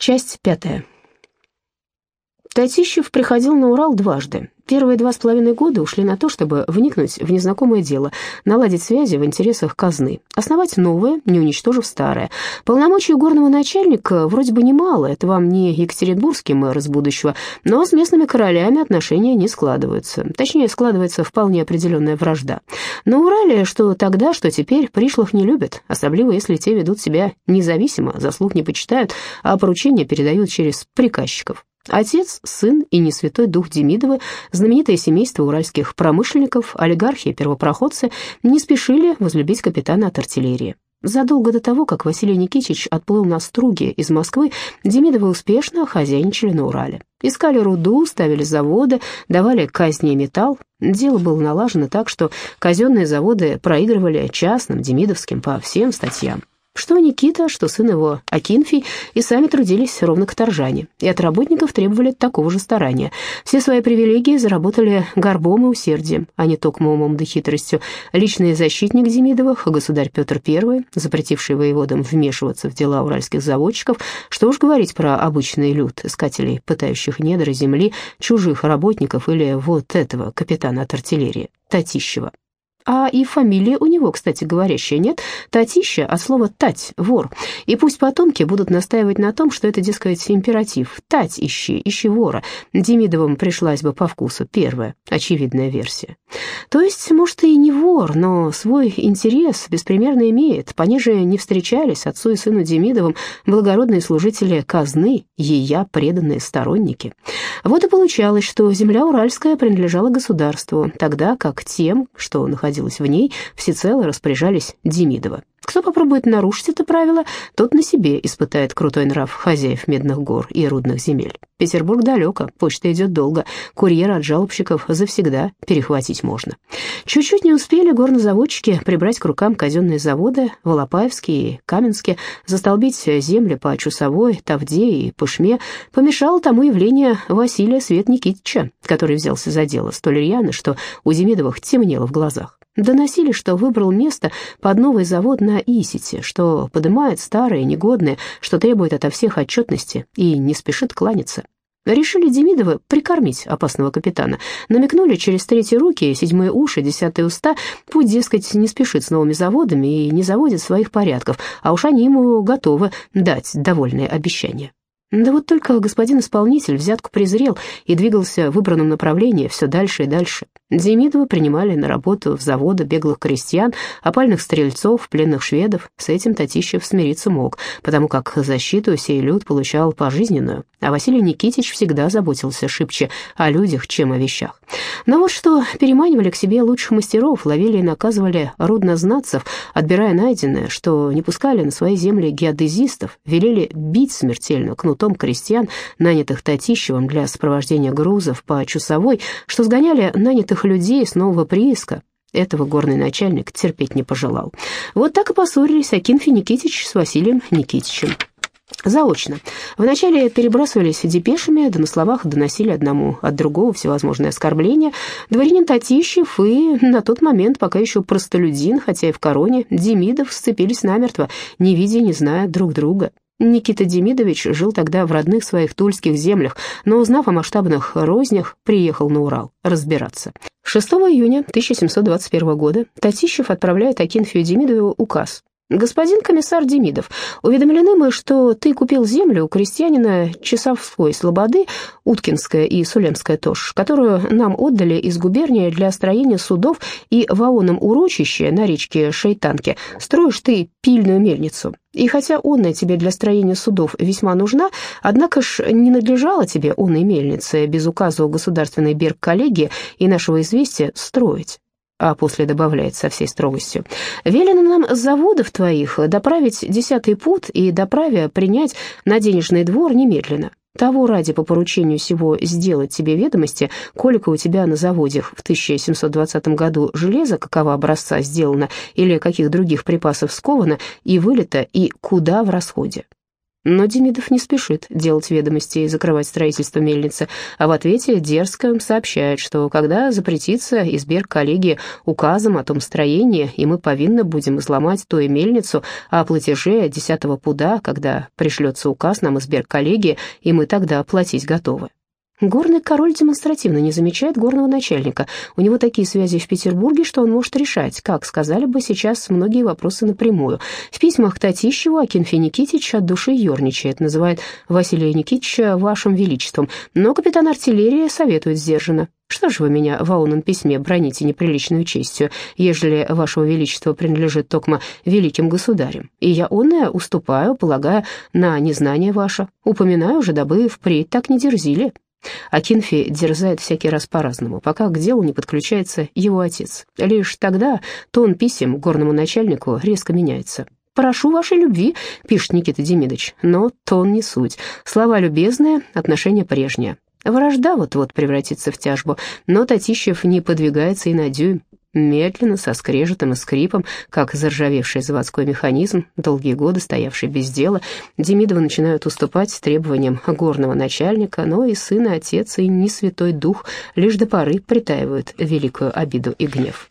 Часть пятая. Татищев приходил на Урал дважды. Первые два с половиной года ушли на то, чтобы вникнуть в незнакомое дело, наладить связи в интересах казны, основать новое, не уничтожив старое. Полномочий горного начальника вроде бы немало, это вам не Екатеринбургский мэр из будущего, но с местными королями отношения не складываются. Точнее, складывается вполне определенная вражда. На Урале, что тогда, что теперь, пришлых не любят, особливо если те ведут себя независимо, заслуг не почитают, а поручения передают через приказчиков. Отец, сын и не святой дух Демидовы, знаменитое семейство уральских промышленников, олигархи и первопроходцы, не спешили возлюбить капитана от артиллерии. Задолго до того, как Василий Никитич отплыл на струге из Москвы, Демидовы успешно хозяйничали на Урале. Искали руду, ставили заводы, давали казни металл. Дело было налажено так, что казенные заводы проигрывали частным, демидовским по всем статьям. Что Никита, что сын его Акинфий и сами трудились ровно каторжане, и от работников требовали такого же старания. Все свои привилегии заработали горбом и усердием, а не токмо умом да хитростью. Личный защитник Демидовых, государь Петр I, запретивший воеводам вмешиваться в дела уральских заводчиков, что уж говорить про обычный люд, искателей, пытающих недра земли, чужих работников или вот этого капитана от артиллерии, Татищева. А и фамилия у него, кстати, говорящая, нет? Татища от слова «тать», вор. И пусть потомки будут настаивать на том, что это, дескать, императив. «Тать ищи, ищи вора». Демидовым пришлась бы по вкусу первая, очевидная версия. То есть, может, и не вор, но свой интерес беспримерно имеет. Пониже не встречались отцу и сыну Демидовым благородные служители казны, ея преданные сторонники. Вот и получалось, что земля Уральская принадлежала государству, тогда как тем, что находилось находилось в ней, всецело распоряжались Демидова. Кто попробует нарушить это правило, тот на себе испытает крутой нрав хозяев Медных гор и рудных земель. Петербург далеко, почта идет долго, курьера от жалобщиков завсегда перехватить можно. Чуть-чуть не успели горнозаводчики прибрать к рукам казенные заводы Волопаевские и Каменские, застолбить земли по Чусовой, Тавде и Пышме, помешало тому явление Василия Свет Никитича, который взялся за дело столь рьяно, что у Демидовых темнело в глазах. Доносили, что выбрал место под новый завод на Исите, что подымает старые, негодные, что требует ото всех отчетности и не спешит кланяться. Решили Демидовы прикормить опасного капитана. Намекнули через третьи руки, седьмые уши, десятые уста, путь, дескать, не спешит с новыми заводами и не заводит своих порядков, а уж они ему готовы дать довольные обещания. Да вот только господин исполнитель взятку презрел и двигался в выбранном направлении все дальше и дальше. Демидова принимали на работу в заводы беглых крестьян, опальных стрельцов, пленных шведов. С этим Татищев смириться мог, потому как защиту сей люд получал пожизненную, а Василий Никитич всегда заботился шибче о людях, чем о вещах. Но вот что переманивали к себе лучших мастеров, ловили и наказывали руднознатцев, отбирая найденное, что не пускали на свои земли геодезистов, велели бить смертельно кнутом крестьян, нанятых Татищевым для сопровождения грузов по часовой, что сгоняли нанятых этих людей с нового прииска. Этого горный начальник терпеть не пожелал. Вот так и поссорились Акинфи Никитич с Василием Никитичем. Заочно. Вначале перебрасывались депешами, да на словах доносили одному от другого всевозможные оскорбления. Дворянин Татищев и на тот момент пока еще простолюдин, хотя и в короне, Демидов сцепились намертво, не видя и не зная друг друга. Никита Демидович жил тогда в родных своих тульских землях, но, узнав о масштабных рознях, приехал на Урал разбираться. 6 июня 1721 года Татищев отправляет Акинфию Демидову указ «Господин комиссар Демидов, уведомлены мы, что ты купил землю у крестьянина Часовской Слободы, Уткинская и Сулемская тоже, которую нам отдали из губернии для строения судов и в Аоном урочище на речке Шейтанке строишь ты пильную мельницу. И хотя онная тебе для строения судов весьма нужна, однако ж не надлежало тебе онной мельницы без указа государственной берг-коллегии и нашего известия строить а после добавляет со всей строгостью. «Велено нам с заводов твоих доправить десятый пут и доправя принять на денежный двор немедленно. Того ради по поручению сего сделать тебе ведомости, колика у тебя на заводе в 1720 году железо, какого образца сделано, или каких других припасов сковано и вылито, и куда в расходе». Но Демидов не спешит делать ведомости и закрывать строительство мельницы, а в ответе дерзко сообщает, что когда запретится изберг коллегии указом о том строении, и мы повинны будем изломать ту и мельницу, а платеже десятого пуда, когда пришлется указ нам изберг коллегии, и мы тогда платить готовы. Горный король демонстративно не замечает горного начальника. У него такие связи в Петербурге, что он может решать, как сказали бы сейчас многие вопросы напрямую. В письмах Татищеву Акинфе Никитич от души ерничает, называет Василия Никитича «вашим величеством», но капитан артиллерии советует сдержанно. Что же вы меня в аунном письме броните неприличную честью, ежели вашего величества принадлежит токмо великим государям? И я онное уступаю, полагая на незнание ваше. Упоминаю же, дабы впредь так не дерзили. А Кинфи дерзает всякий раз по-разному, пока к делу не подключается его отец. Лишь тогда тон писем горному начальнику резко меняется. «Прошу вашей любви», — пишет Никита Демидович, но тон не суть. Слова любезные, отношения прежние. Вражда вот-вот превратится в тяжбу, но Татищев не подвигается и на дюйм. Медленно, со скрежетом и скрипом, как заржавевший заводской механизм, долгие годы стоявший без дела, Демидовы начинают уступать требованиям горного начальника, но и сын, и отец, и не святой дух лишь до поры притаивают великую обиду и гнев.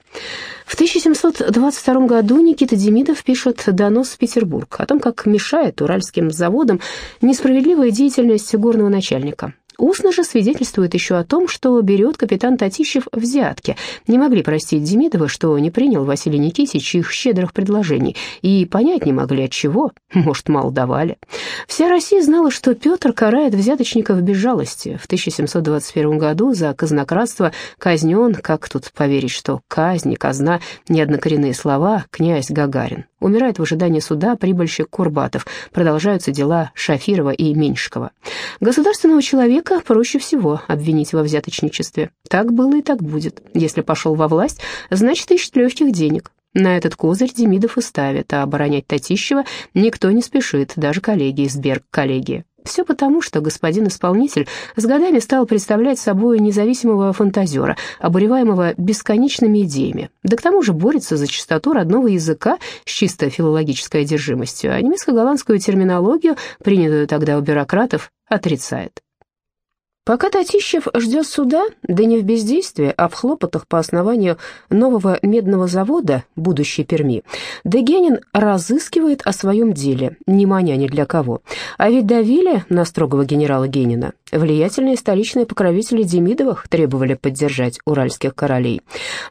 В 1722 году Никита Демидов пишет донос в Петербург о том, как мешает уральским заводам несправедливая деятельность горного начальника. Устно же свидетельствует еще о том, что берет капитан Татищев взятки. Не могли простить Демидова, что не принял Василий Никитич их щедрых предложений, и понять не могли от чего, может, мало давали. Вся Россия знала, что Петр карает взяточников без жалости. В 1721 году за казнократство казнен, как тут поверить, что казнь и казна — неоднокоренные слова, князь Гагарин. Умирает в ожидании суда прибыльщик Курбатов. Продолжаются дела Шафирова и Меньшикова. Государственного человека проще всего обвинить во взяточничестве. Так было и так будет. Если пошел во власть, значит, ищет легких денег. На этот козырь Демидов и ставит, а оборонять Татищева никто не спешит, даже коллеги из Берг-коллегии. Все потому, что господин исполнитель с годами стал представлять собой независимого фантазера, обуреваемого бесконечными идеями, да к тому же борется за чистоту родного языка с чисто филологической одержимостью, а немецко-голландскую терминологию, принятую тогда у бюрократов, отрицает. Пока Татищев ждет суда, да не в бездействии, а в хлопотах по основанию нового медного завода будущей Перми, Дегенин разыскивает о своем деле, не маня ни для кого. А ведь давили на строгого генерала Генина. Влиятельные столичные покровители Демидовых требовали поддержать уральских королей.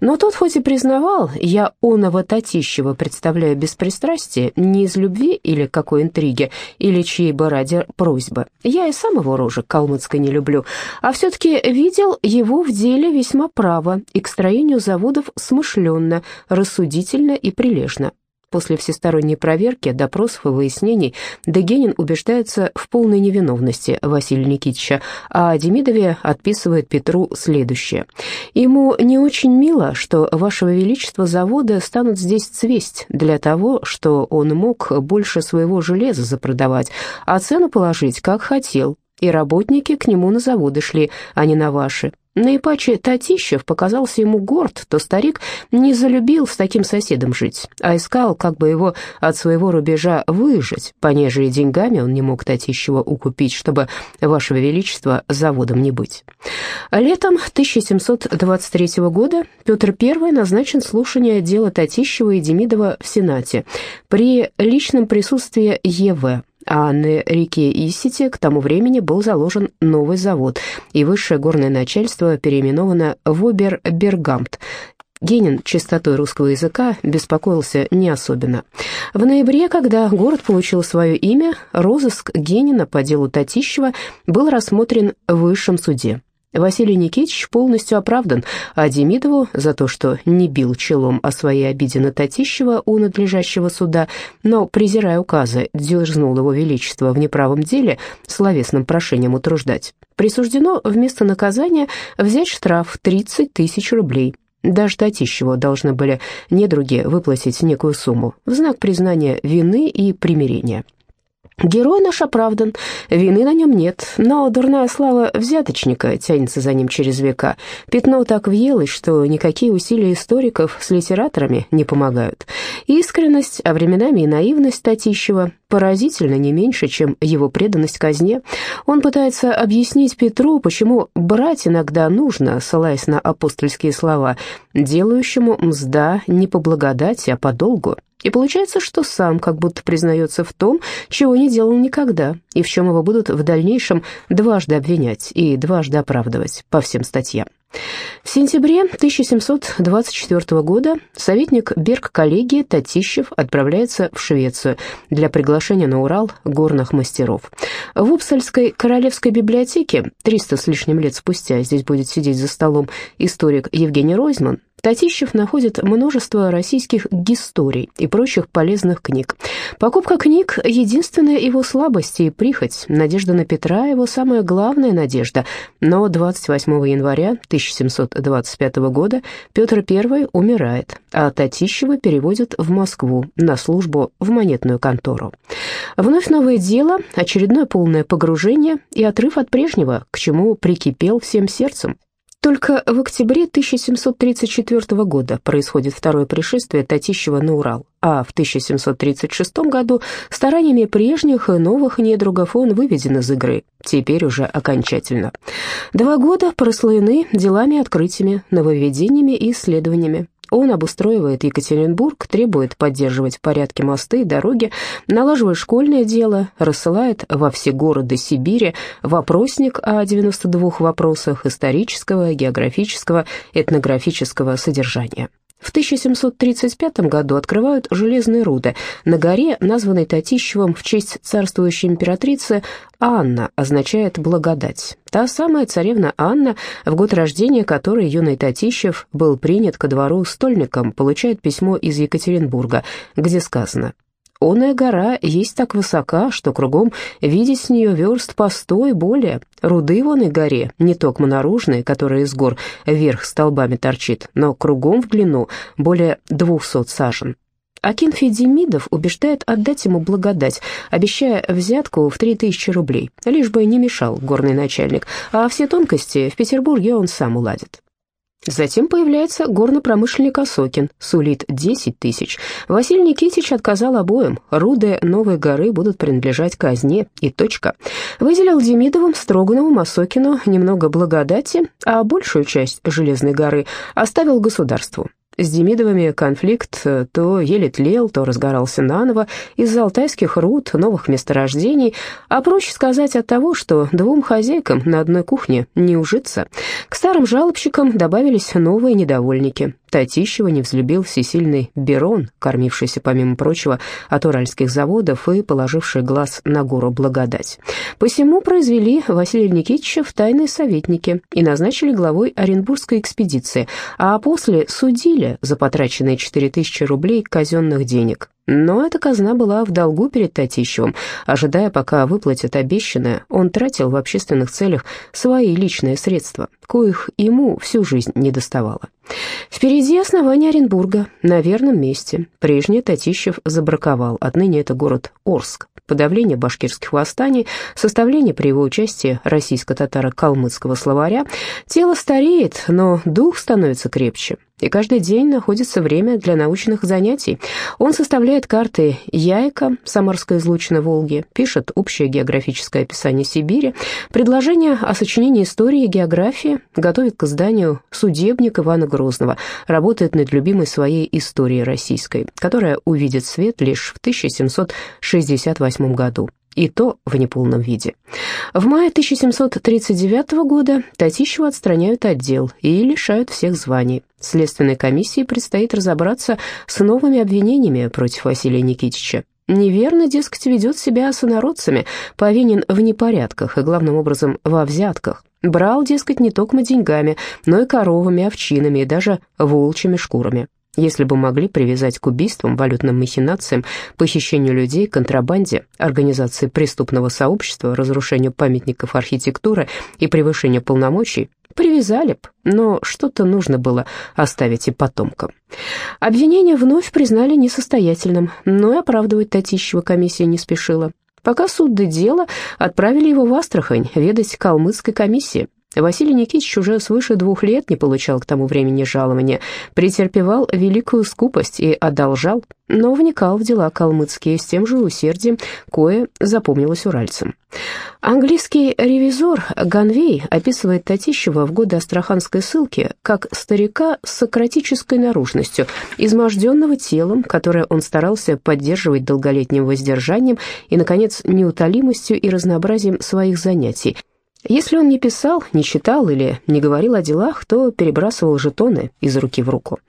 Но тот хоть и признавал, я оного Татищева представляю беспристрастие не из любви или какой интриги, или чьей бы ради просьбы. Я и самого рожа калмыцкой не люблю, а все-таки видел его в деле весьма право и к строению заводов смышленно, рассудительно и прилежно. После всесторонней проверки, допросов и выяснений Дегенин убеждается в полной невиновности Василия Никитича, а Демидове отписывает Петру следующее. «Ему не очень мило, что, Вашего Величества, заводы станут здесь цвесть для того, что он мог больше своего железа запродавать, а цену положить, как хотел, и работники к нему на заводы шли, а не на ваши. Наипаче Татищев показался ему горд, то старик не залюбил с таким соседом жить, а искал, как бы его от своего рубежа выжить, понеже и деньгами он не мог Татищева укупить, чтобы, Ваше Величество, заводом не быть. Летом 1723 года Петр I назначен слушание дела Татищева и Демидова в Сенате при личном присутствии Е.В., а на реке Исите к тому времени был заложен новый завод, и высшее горное начальство переименовано в Обер-Бергамт. Генин чистотой русского языка беспокоился не особенно. В ноябре, когда город получил свое имя, розыск Генина по делу Татищева был рассмотрен в высшем суде. Василий Никитич полностью оправдан, а Демидову за то, что не бил челом о своей обиде на Татищева у надлежащего суда, но, презирая указы, дерзнул его величество в неправом деле словесным прошением утруждать. Присуждено вместо наказания взять штраф 30 тысяч рублей. Даже Татищеву должны были недруги выплатить некую сумму в знак признания вины и примирения. Герой наш оправдан, вины на нем нет, но дурная слава взяточника тянется за ним через века. Пятно так въелось, что никакие усилия историков с литераторами не помогают. Искренность, а временами и наивность Татищева поразительно не меньше, чем его преданность казне. Он пытается объяснить Петру, почему брать иногда нужно, ссылаясь на апостольские слова, делающему мзда не по благодати, а по долгу. И получается, что сам как будто признается в том, чего не делал никогда, и в чем его будут в дальнейшем дважды обвинять и дважды оправдывать по всем статьям. В сентябре 1724 года советник Берг-коллегии Татищев отправляется в Швецию для приглашения на Урал горных мастеров. В Упсальской королевской библиотеке 300 с лишним лет спустя здесь будет сидеть за столом историк Евгений Ройзман, Татищев находит множество российских историй и прочих полезных книг. Покупка книг – единственная его слабость и прихоть. Надежда на Петра – его самая главная надежда. Но 28 января 1725 года Петр I умирает, а Татищева переводят в Москву на службу в монетную контору. Вновь новое дело, очередное полное погружение и отрыв от прежнего, к чему прикипел всем сердцем. Только в октябре 1734 года происходит второе пришествие Татищева на Урал, а в 1736 году стараниями прежних и новых недругов он выведен из игры, теперь уже окончательно. Два года прослоены делами-открытиями, нововведениями и исследованиями. Он обустроивает Екатеринбург, требует поддерживать порядки мосты и дороги, налаживает школьное дело, рассылает во все города Сибири вопросник о 92 вопросах исторического, географического, этнографического содержания. В 1735 году открывают железные руды на горе, названной Татищевым в честь царствующей императрицы Анна, означает «благодать». Та самая царевна Анна, в год рождения которой юный Татищев был принят ко двору стольником, получает письмо из Екатеринбурга, где сказано Оная гора есть так высока, что кругом видеть с нее верст по сто и более. Руды вон и горе, не токмо наружные, которая из гор вверх столбами торчит, но кругом в длину более двухсот сажен. Акинфий Демидов убеждает отдать ему благодать, обещая взятку в три тысячи рублей, лишь бы не мешал горный начальник, а все тонкости в Петербурге он сам уладит. Затем появляется горно-промышленник Осокин, сулит 10 тысяч. Василий Никитич отказал обоим, руды Новой горы будут принадлежать казне и точка. Выделил Демидовым, Строгановым, Осокину немного благодати, а большую часть Железной горы оставил государству. С Демидовыми конфликт э, то еле тлел, то разгорался наново из-за алтайских руд, новых месторождений, а проще сказать от того, что двум хозяйкам на одной кухне не ужиться. К старым жалобщикам добавились новые недовольники. Татищева не взлюбил всесильный Берон, кормившийся, помимо прочего, от уральских заводов и положивший глаз на гору Благодать. Посему произвели Василия Никитича в тайные советники и назначили главой Оренбургской экспедиции, а после судили за потраченные 4000 рублей казенных денег. Но эта казна была в долгу перед Татищевым. Ожидая, пока выплатят обещанное, он тратил в общественных целях свои личные средства, коих ему всю жизнь не доставало. Впереди основание Оренбурга, на верном месте. Прежний Татищев забраковал, отныне это город Орск. Подавление башкирских восстаний, составление при его участии российско-татаро-калмыцкого словаря. Тело стареет, но дух становится крепче и каждый день находится время для научных занятий. Он составляет карты Яйка, Самарской излучины Волги, пишет общее географическое описание Сибири, предложение о сочинении истории и географии, готовит к изданию «Судебник Ивана Грозного», работает над любимой своей историей российской, которая увидит свет лишь в 1768 году и то в неполном виде. В мае 1739 года Татищева отстраняют отдел и лишают всех званий. Следственной комиссии предстоит разобраться с новыми обвинениями против Василия Никитича. Неверно, дескать, ведет себя с инородцами, повинен в непорядках и, главным образом, во взятках. Брал, дескать, не только деньгами, но и коровами, овчинами и даже волчьими шкурами. Если бы могли привязать к убийствам, валютным махинациям, похищению людей, контрабанде, организации преступного сообщества, разрушению памятников архитектуры и превышению полномочий, привязали б, но что-то нужно было оставить и потомкам. Обвинение вновь признали несостоятельным, но и оправдывать Татищева комиссия не спешила. Пока суд до дела, отправили его в Астрахань ведать калмыцкой комиссии. Василий Никитич уже свыше двух лет не получал к тому времени жалования, претерпевал великую скупость и одолжал, но вникал в дела калмыцкие с тем же усердием, кое запомнилось уральцам. Английский ревизор Ганвей описывает Татищева в годы Астраханской ссылки как старика с сократической наружностью, изможденного телом, которое он старался поддерживать долголетним воздержанием и, наконец, неутолимостью и разнообразием своих занятий – если он не писал, не читал или не говорил о делах, то перебрасывал жетоны из руки в руку.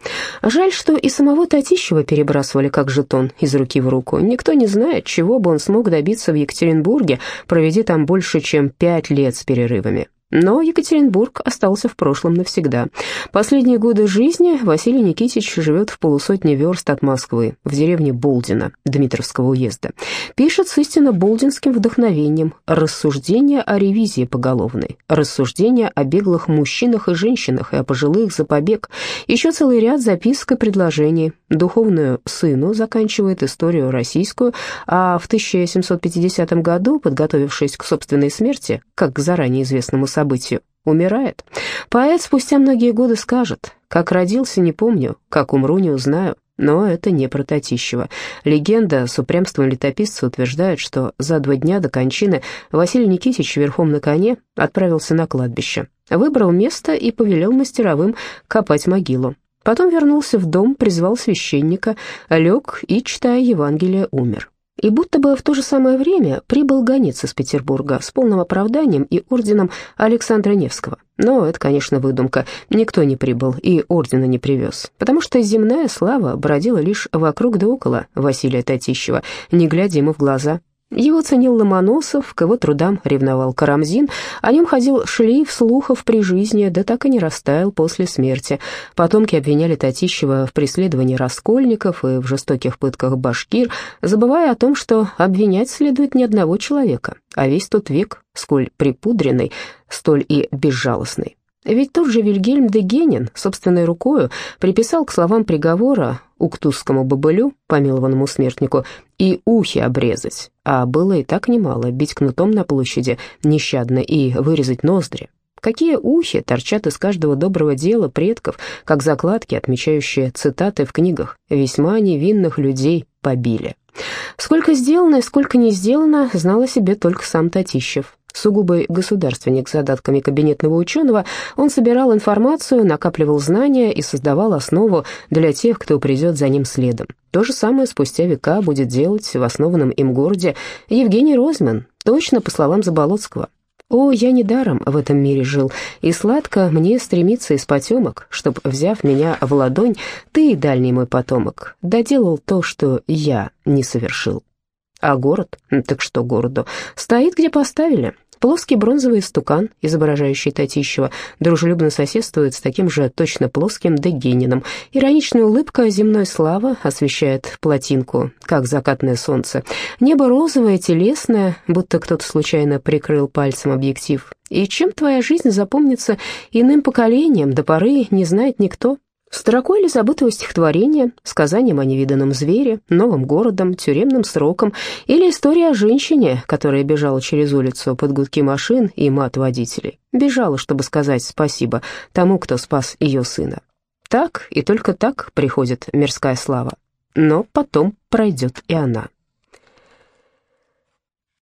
Жаль, что и самого Татищева перебрасывали как жетон из руки в руку. Никто не знает, чего бы он смог добиться в Екатеринбурге, проведя там больше, чем пять лет с перерывами. Но Екатеринбург остался в прошлом навсегда. Последние годы жизни Василий Никитич живет в полусотне верст от Москвы, в деревне Болдина, Дмитровского уезда. Пишет с истинно болдинским вдохновением рассуждения о ревизии поголовной, рассуждения о беглых мужчинах и женщинах и о пожилых за побег, еще целый ряд записок и предложений. Духовную сыну заканчивает историю российскую, а в 1750 году, подготовившись к собственной смерти, как к заранее известному событию, событию, умирает. Поэт спустя многие годы скажет, как родился, не помню, как умру, не узнаю, но это не про Татищева. Легенда с упрямством летописца утверждает, что за два дня до кончины Василий Никитич верхом на коне отправился на кладбище. Выбрал место и повелел мастеровым копать могилу. Потом вернулся в дом, призвал священника, лег и, читая Евангелие, умер. И будто бы в то же самое время прибыл гонец из Петербурга с полным оправданием и орденом Александра Невского. Но это, конечно, выдумка. Никто не прибыл и ордена не привез, потому что земная слава бродила лишь вокруг да около Василия Татищева, не глядя ему в глаза. Его ценил Ломоносов, к его трудам ревновал Карамзин, о нем ходил шлейф слухов при жизни, да так и не растаял после смерти. Потомки обвиняли Татищева в преследовании раскольников и в жестоких пытках башкир, забывая о том, что обвинять следует не одного человека, а весь тот век, сколь припудренный, столь и безжалостный. Ведь тот же Вильгельм де Генин собственной рукою приписал к словам приговора уктузскому бобылю, помилованному смертнику, и ухи обрезать, а было и так немало, бить кнутом на площади нещадно и вырезать ноздри. Какие ухи торчат из каждого доброго дела предков, как закладки, отмечающие цитаты в книгах «Весьма невинных людей побили». Сколько сделано и сколько не сделано, знал о себе только сам Татищев. Сугубый государственник с задатками кабинетного ученого, он собирал информацию, накапливал знания и создавал основу для тех, кто придет за ним следом. То же самое спустя века будет делать в основанном им городе Евгений Розман, точно по словам Заболоцкого. «О, я недаром в этом мире жил, и сладко мне стремиться из потемок, чтоб, взяв меня в ладонь, ты, дальний мой потомок, доделал то, что я не совершил». А город? Так что городу? Стоит, где поставили. Плоский бронзовый стукан, изображающий Татищева, дружелюбно соседствует с таким же точно плоским Дегениным. Ироничная улыбка земной славы освещает плотинку, как закатное солнце. Небо розовое, телесное, будто кто-то случайно прикрыл пальцем объектив. И чем твоя жизнь запомнится иным поколением, до поры не знает никто. Строкой или забытого стихотворения, сказанием о невиданном звере, новым городом, тюремным сроком или история о женщине, которая бежала через улицу под гудки машин и мат водителей. Бежала, чтобы сказать спасибо тому, кто спас ее сына. Так и только так приходит мирская слава. Но потом пройдет и она.